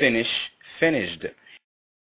finish finished.